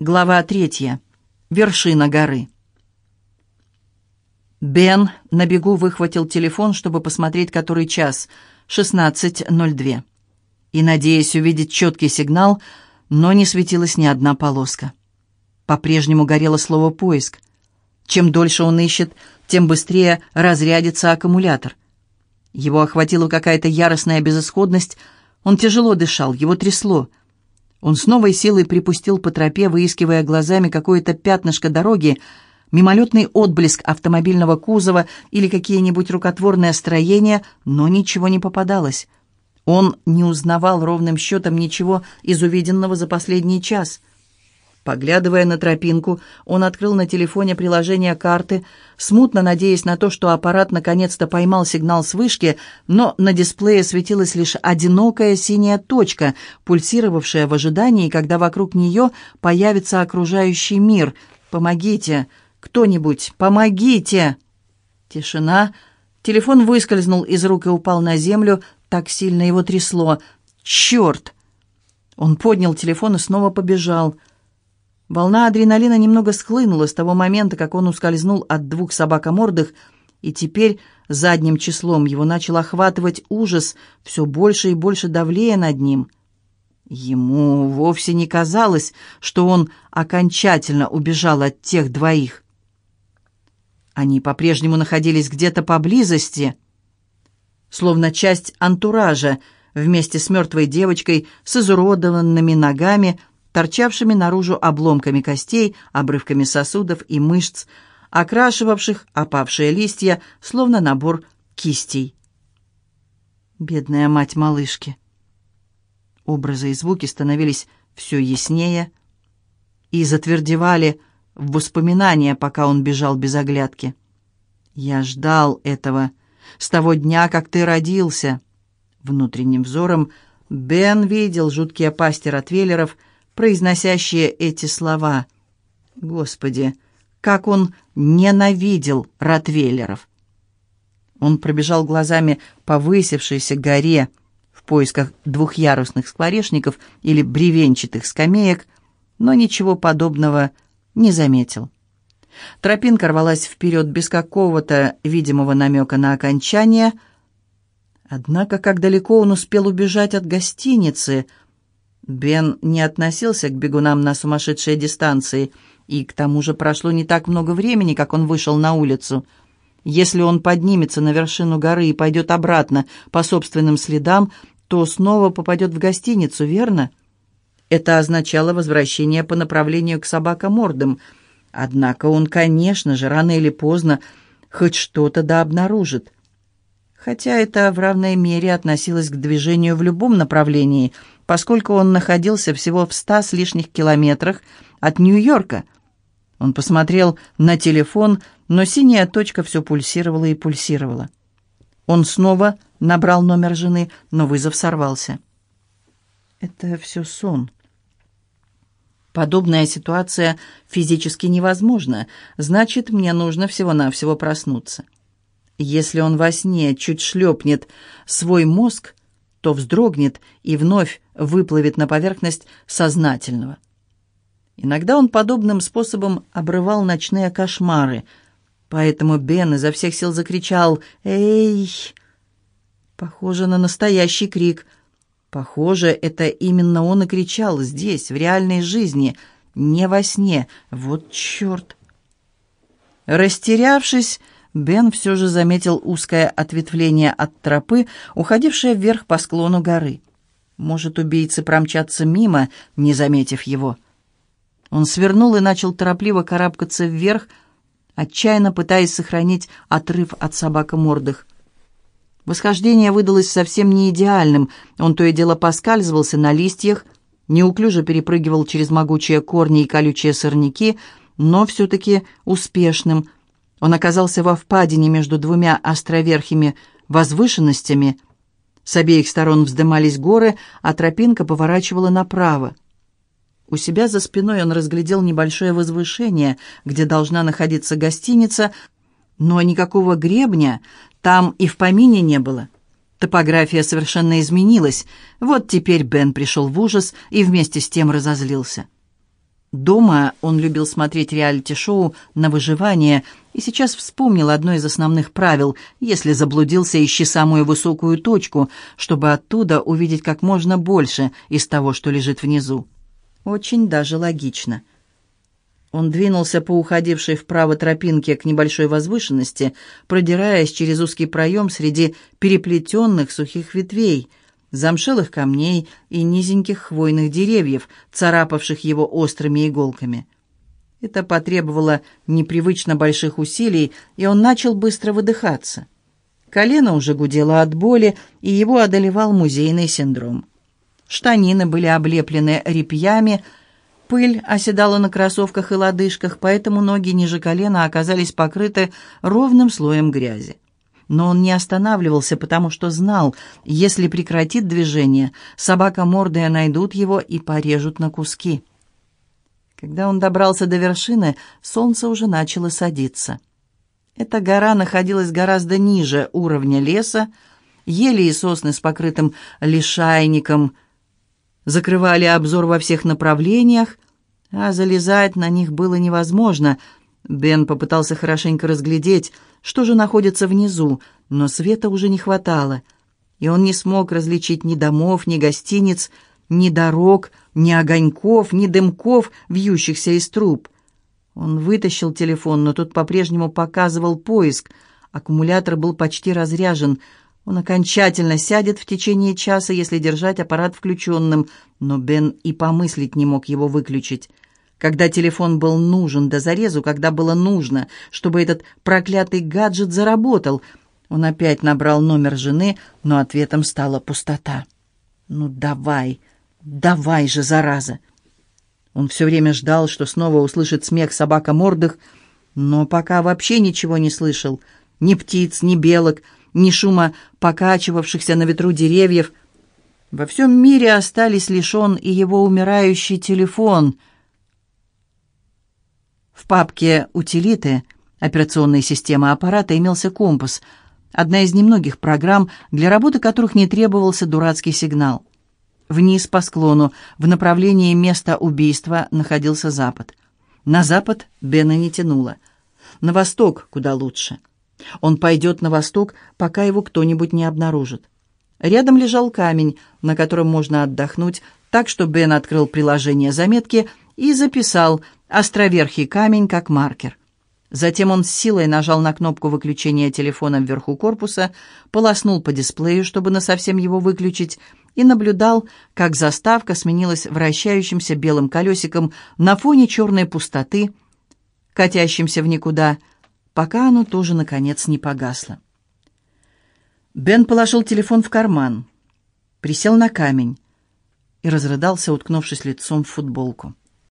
Глава третья. Вершина горы. Бен на бегу выхватил телефон, чтобы посмотреть, который час. 16.02. И, надеясь увидеть четкий сигнал, но не светилась ни одна полоска. По-прежнему горело слово «поиск». Чем дольше он ищет, тем быстрее разрядится аккумулятор. Его охватила какая-то яростная безысходность. Он тяжело дышал, его трясло — он с новой силой припустил по тропе, выискивая глазами какое-то пятнышко дороги, мимолетный отблеск автомобильного кузова или какие-нибудь рукотворные строения, но ничего не попадалось. Он не узнавал ровным счетом ничего из увиденного за последний час — Поглядывая на тропинку, он открыл на телефоне приложение карты, смутно надеясь на то, что аппарат наконец-то поймал сигнал с вышки, но на дисплее светилась лишь одинокая синяя точка, пульсировавшая в ожидании, когда вокруг нее появится окружающий мир. «Помогите! Кто-нибудь! Помогите!» Тишина. Телефон выскользнул из рук и упал на землю, так сильно его трясло. «Черт!» Он поднял телефон и снова побежал – Волна адреналина немного схлынула с того момента, как он ускользнул от двух собакомордых, и теперь задним числом его начал охватывать ужас, все больше и больше давлея над ним. Ему вовсе не казалось, что он окончательно убежал от тех двоих. Они по-прежнему находились где-то поблизости, словно часть антуража, вместе с мертвой девочкой с изуродованными ногами, торчавшими наружу обломками костей, обрывками сосудов и мышц, окрашивавших опавшие листья, словно набор кистей. Бедная мать малышки. Образы и звуки становились все яснее и затвердевали в воспоминания, пока он бежал без оглядки. «Я ждал этого с того дня, как ты родился». Внутренним взором Бен видел жуткие пасти ротвейлеров — произносящие эти слова. Господи, как он ненавидел ротвейлеров! Он пробежал глазами по высевшейся горе в поисках двухъярусных скворечников или бревенчатых скамеек, но ничего подобного не заметил. Тропинка рвалась вперед без какого-то видимого намека на окончание. Однако, как далеко он успел убежать от гостиницы — Бен не относился к бегунам на сумасшедшие дистанции, и к тому же прошло не так много времени, как он вышел на улицу. Если он поднимется на вершину горы и пойдет обратно по собственным следам, то снова попадет в гостиницу, верно? Это означало возвращение по направлению к собакомордам. Однако он, конечно же, рано или поздно хоть что-то да обнаружит. Хотя это в равной мере относилось к движению в любом направлении – поскольку он находился всего в ста с лишних километрах от Нью-Йорка. Он посмотрел на телефон, но синяя точка все пульсировала и пульсировала. Он снова набрал номер жены, но вызов сорвался. «Это все сон». Подобная ситуация физически невозможна, значит, мне нужно всего-навсего проснуться. Если он во сне чуть шлепнет свой мозг, то вздрогнет и вновь выплывет на поверхность сознательного. Иногда он подобным способом обрывал ночные кошмары, поэтому Бен изо всех сил закричал «Эй!». Похоже на настоящий крик. Похоже, это именно он и кричал здесь, в реальной жизни, не во сне. Вот черт! Растерявшись, Бен все же заметил узкое ответвление от тропы, уходившее вверх по склону горы. Может, убийцы промчатся мимо, не заметив его. Он свернул и начал торопливо карабкаться вверх, отчаянно пытаясь сохранить отрыв от собакомордых. Восхождение выдалось совсем не идеальным. Он то и дело поскальзывался на листьях, неуклюже перепрыгивал через могучие корни и колючие сорняки, но все-таки успешным – он оказался во впадине между двумя островерхими возвышенностями. С обеих сторон вздымались горы, а тропинка поворачивала направо. У себя за спиной он разглядел небольшое возвышение, где должна находиться гостиница, но никакого гребня там и в помине не было. Топография совершенно изменилась. Вот теперь Бен пришел в ужас и вместе с тем разозлился. Дома он любил смотреть реалити-шоу на выживание и сейчас вспомнил одно из основных правил «Если заблудился, ищи самую высокую точку, чтобы оттуда увидеть как можно больше из того, что лежит внизу». Очень даже логично. Он двинулся по уходившей вправо тропинке к небольшой возвышенности, продираясь через узкий проем среди переплетенных сухих ветвей – замшелых камней и низеньких хвойных деревьев, царапавших его острыми иголками. Это потребовало непривычно больших усилий, и он начал быстро выдыхаться. Колено уже гудело от боли, и его одолевал музейный синдром. Штанины были облеплены репьями, пыль оседала на кроссовках и лодыжках, поэтому ноги ниже колена оказались покрыты ровным слоем грязи. Но он не останавливался, потому что знал, если прекратит движение, собака мордая найдут его и порежут на куски. Когда он добрался до вершины, солнце уже начало садиться. Эта гора находилась гораздо ниже уровня леса, ели и сосны с покрытым лишайником закрывали обзор во всех направлениях, а залезать на них было невозможно. Бен попытался хорошенько разглядеть — что же находится внизу, но света уже не хватало, и он не смог различить ни домов, ни гостиниц, ни дорог, ни огоньков, ни дымков, вьющихся из труб. Он вытащил телефон, но тот по-прежнему показывал поиск. Аккумулятор был почти разряжен. Он окончательно сядет в течение часа, если держать аппарат включенным, но Бен и помыслить не мог его выключить когда телефон был нужен до зарезу, когда было нужно, чтобы этот проклятый гаджет заработал. Он опять набрал номер жены, но ответом стала пустота. «Ну давай, давай же, зараза!» Он все время ждал, что снова услышит смех собака-мордых, но пока вообще ничего не слышал. Ни птиц, ни белок, ни шума покачивавшихся на ветру деревьев. Во всем мире остались лишь он и его умирающий телефон — в папке «Утилиты» операционной системы аппарата имелся компас, одна из немногих программ, для работы которых не требовался дурацкий сигнал. Вниз по склону, в направлении места убийства, находился запад. На запад Бена не тянуло. На восток куда лучше. Он пойдет на восток, пока его кто-нибудь не обнаружит. Рядом лежал камень, на котором можно отдохнуть, так что Бен открыл приложение заметки и записал островерхий камень как маркер. Затем он с силой нажал на кнопку выключения телефона вверху корпуса, полоснул по дисплею, чтобы насовсем его выключить, и наблюдал, как заставка сменилась вращающимся белым колесиком на фоне черной пустоты, катящимся в никуда, пока оно тоже, наконец, не погасло. Бен положил телефон в карман, присел на камень и разрыдался, уткнувшись лицом в футболку.